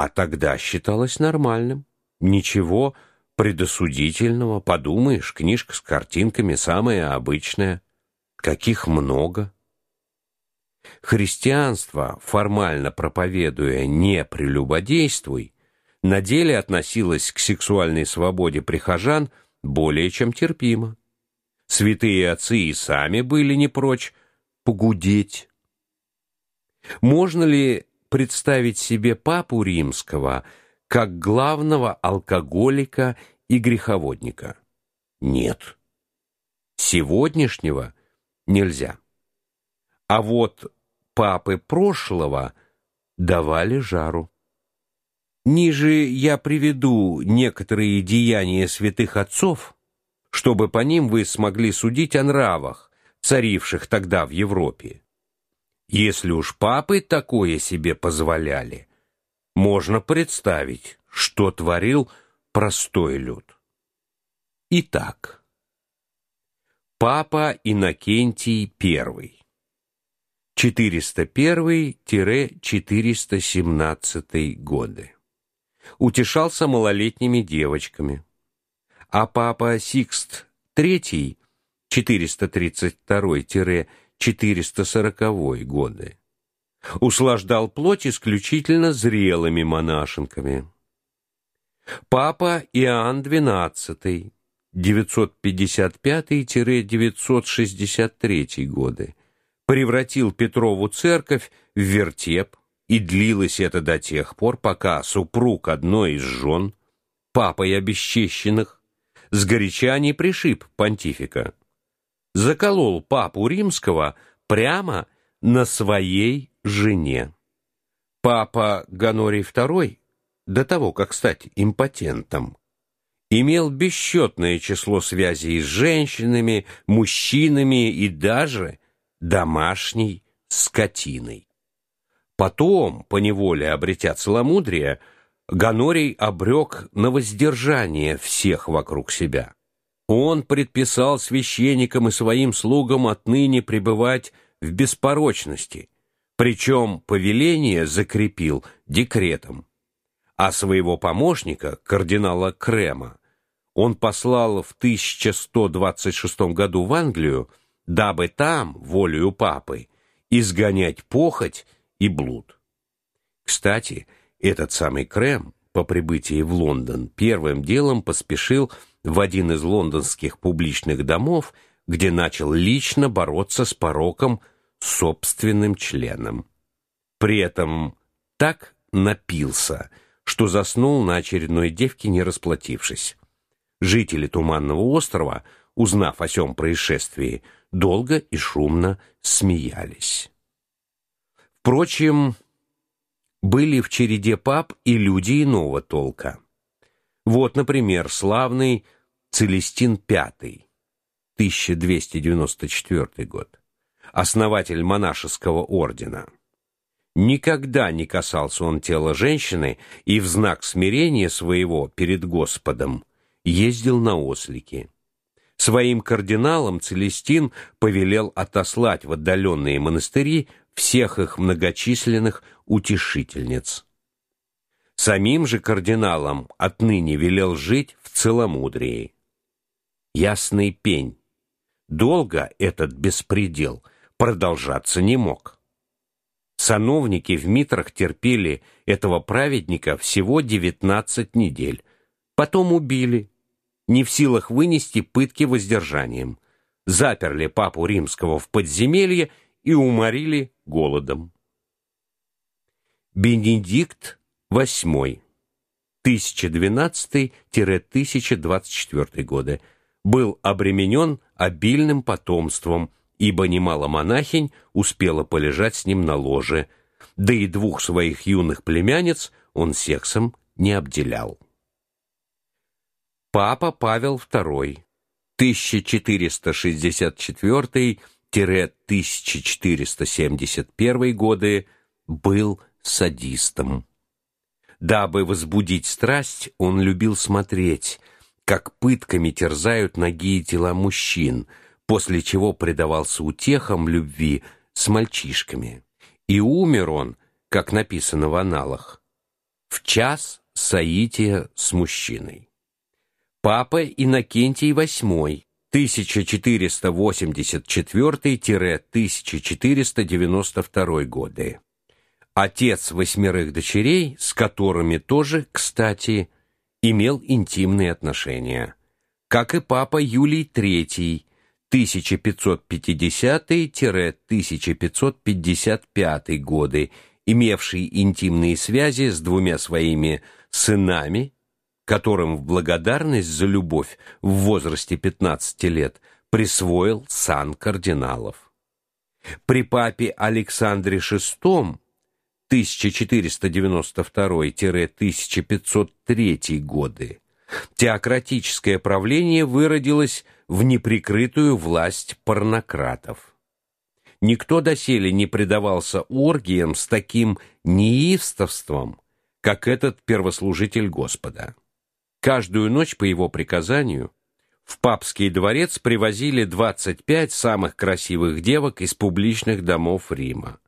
А тогда считалось нормальным. Ничего предосудительного, подумаешь, книжка с картинками самая обычная, каких много. Христианство, формально проповедуя «не прелюбодействуй», на деле относилось к сексуальной свободе прихожан более чем терпимо. Святые отцы и сами были не прочь погудеть. Можно ли представить себе папу римского как главного алкоголика и греховодника? Нет. Сегодняшнего нельзя. А вот папы прошлого давали жару. Ниже я приведу некоторые деяния святых отцов, чтобы по ним вы смогли судить о нравах, царивших тогда в Европе. Если уж папы такое себе позволяли, можно представить, что творил простой люд. Итак, папа Иннокентий I 401-417 годы. Утешался малолетними девочками. А папа Сикст III 432-440 годы услаждал плоть исключительно зрелыми монашенками. Папа Иоанн XII 955-963 годы превратил Петрову церковь в вертеп, и длилось это до тех пор, пока супруг одной из жен, папой обесчещенных, сгоряча не пришиб понтифика. Заколол папу римского прямо на своей жене. Папа Ганорий II, до того, как стать импотентом, имел бесчетное число связей с женщинами, мужчинами и даже домашней скотиной. Потом, по неволе обретя целомудрие, Ганорий обрек на воздержание всех вокруг себя. Он предписал священникам и своим слугам отныне пребывать в беспорочности, причем повеление закрепил декретом. А своего помощника, кардинала Крема, он послал в 1126 году в Англию дабы там, волею папы, изгонять похоть и блуд. Кстати, этот самый Крем по прибытии в Лондон первым делом поспешил в один из лондонских публичных домов, где начал лично бороться с пороком собственным членом. При этом так напился, что заснул на очередной девке, не расплатившись. Жители Туманного острова, узнав о сём происшествии, долго и шумно смеялись. Впрочем, были в череде пап и люди иного толка. Вот, например, славный Целестин V, 1294 год, основатель монашеского ордена. Никогда не касался он тела женщины и в знак смирения своего перед Господом ездил на ослике. Своим кардиналам Целестин повелел отослать в отдаленные монастыри всех их многочисленных утешительниц. Самим же кардиналам отныне велел жить в целомудрии. Ясный пень. Долго этот беспредел продолжаться не мог. Сановники в митрах терпели этого праведника всего девятнадцать недель, потом убили не в силах вынести пытки воздержанием, заперли папу римского в подземелье и уморили голодом. Бенедикт VIII 1012-1024 годы был обременен обильным потомством, ибо немало монахинь успело полежать с ним на ложе, да и двух своих юных племянниц он сексом не обделял. Папа Павел II 1464-1471 годы был садистом. Дабы возбудить страсть, он любил смотреть, как пытками терзают ноги и тела мужчин, после чего предавался утехам любви с мальчишками. И умер он, как написано в аналах, в Час соития с мужчиной. Папа Иннокентий VIII 1484-1492 годы. Отец восьмерых дочерей, с которыми тоже, кстати, имел интимные отношения, как и папа Юлий III 1550-1555 годы, имевший интимные связи с двумя своими сынами, которым в благодарность за любовь в возрасте 15 лет присвоил сан кардиналов. При папе Александре VI 1492-1503 годы теократическое правление выродилось в неприкрытую власть порнократов. Никто доселе не предавался оргиям с таким неистовством, как этот первослужитель Господа. Каждую ночь по его приказанию в папский дворец привозили 25 самых красивых девок из публичных домов Рима.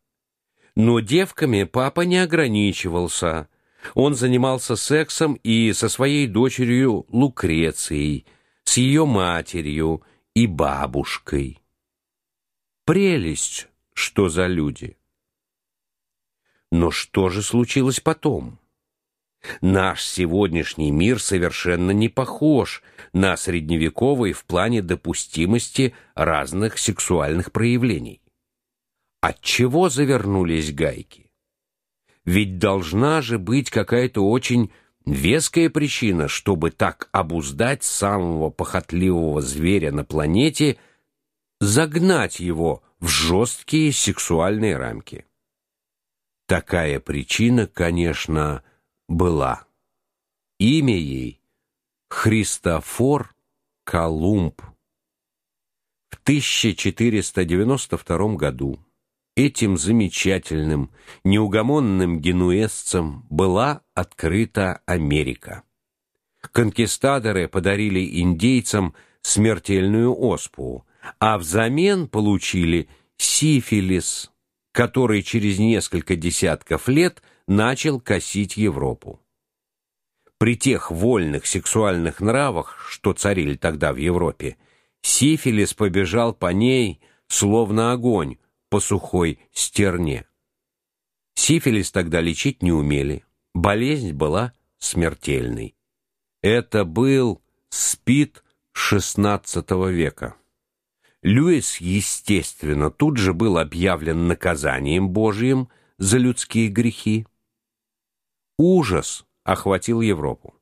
Но девками папа не ограничивался. Он занимался сексом и со своей дочерью Лукрецией, с ее матерью и бабушкой. Прелесть, что за люди. Но что же случилось потом? Наш сегодняшний мир совершенно не похож на средневековый в плане допустимости разных сексуальных проявлений. От чего завернулись гайки? Ведь должна же быть какая-то очень веская причина, чтобы так обуздать самого похотливого зверя на планете, загнать его в жесткие сексуальные рамки. Такая причина, конечно, была. Имя ей Христофор Колумб. В 1492 году этим замечательным, неугомонным генуэзцам была открыта Америка. Конкистадоры подарили индейцам смертельную оспу, а взамен получили сифилис, который через несколько десятков лет начал косить Европу. При тех вольных сексуальных нравах, что царили тогда в Европе, сифилис побежал по ней словно огонь по сухой стерне. Сифилис тогда лечить не умели. Болезнь была смертельной. Это был СПИД XVI века. Льюис, естественно, тут же был объявлен наказанием Божьим за людские грехи. Ужас охватил Европу.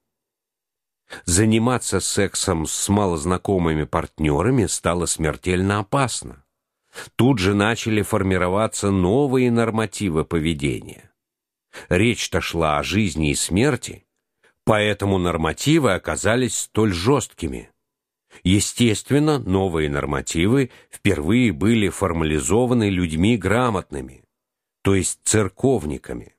Заниматься сексом с малознакомыми партнерами стало смертельно опасно. Тут же начали формироваться новые нормативы поведения. Речь-то шла о жизни и смерти, поэтому нормативы оказались столь жесткими. Естественно, новые нормативы впервые были формализованы людьми грамотными, то есть церковниками.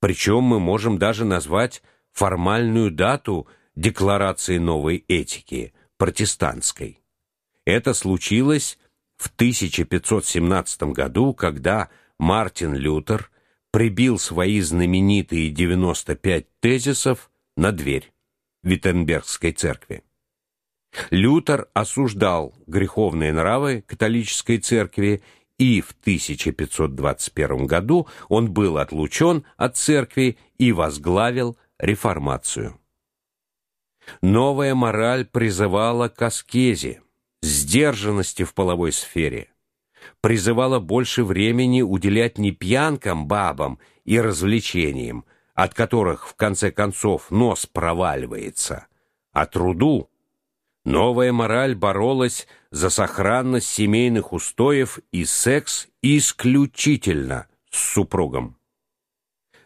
Причем мы можем даже назвать формальную дату декларации новой этики протестантской. Это случилось в 1517 году, когда Мартин Лютер прибил свои знаменитые 95 тезисов на дверь Виттенбергской церкви. Лютер осуждал греховные нравы католической церкви и в 1521 году он был отлучен от церкви и возглавил реформацию. Новая мораль призывала к аскезе, сдержанности в половой сфере, призывала больше времени уделять не пьянкам, бабам и развлечениям, от которых в конце концов нос проваливается, а труду, Новая мораль боролась за сохранность семейных устоев и секс исключительно с супругом.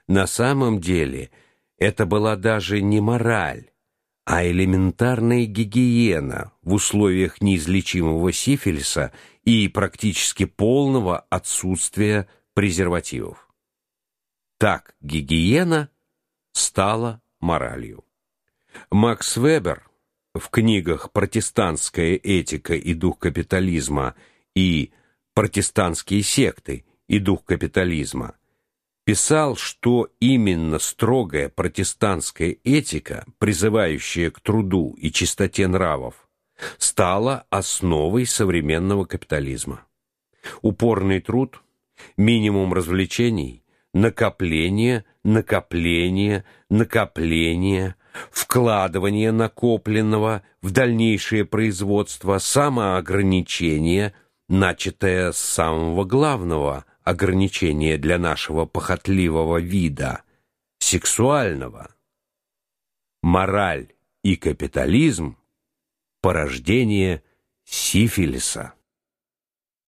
На самом деле, это была даже не мораль, а элементарная гигиена в условиях неизлечимого сифилиса и практически полного отсутствия презервативов. Так гигиена стала моралью. Макс Вебер в книгах «Протестантская этика и дух капитализма» и «Протестантские секты и дух капитализма» писал, что именно строгая протестантская этика, призывающая к труду и чистоте нравов, стала основой современного капитализма. Упорный труд, минимум развлечений, накопление, накопление, накопление, вкладывание накопленного в дальнейшее производство, самоограничение, начатое с самого главного ограничения для нашего похотливого вида сексуального. Мораль и капитализм порождение сифилиса.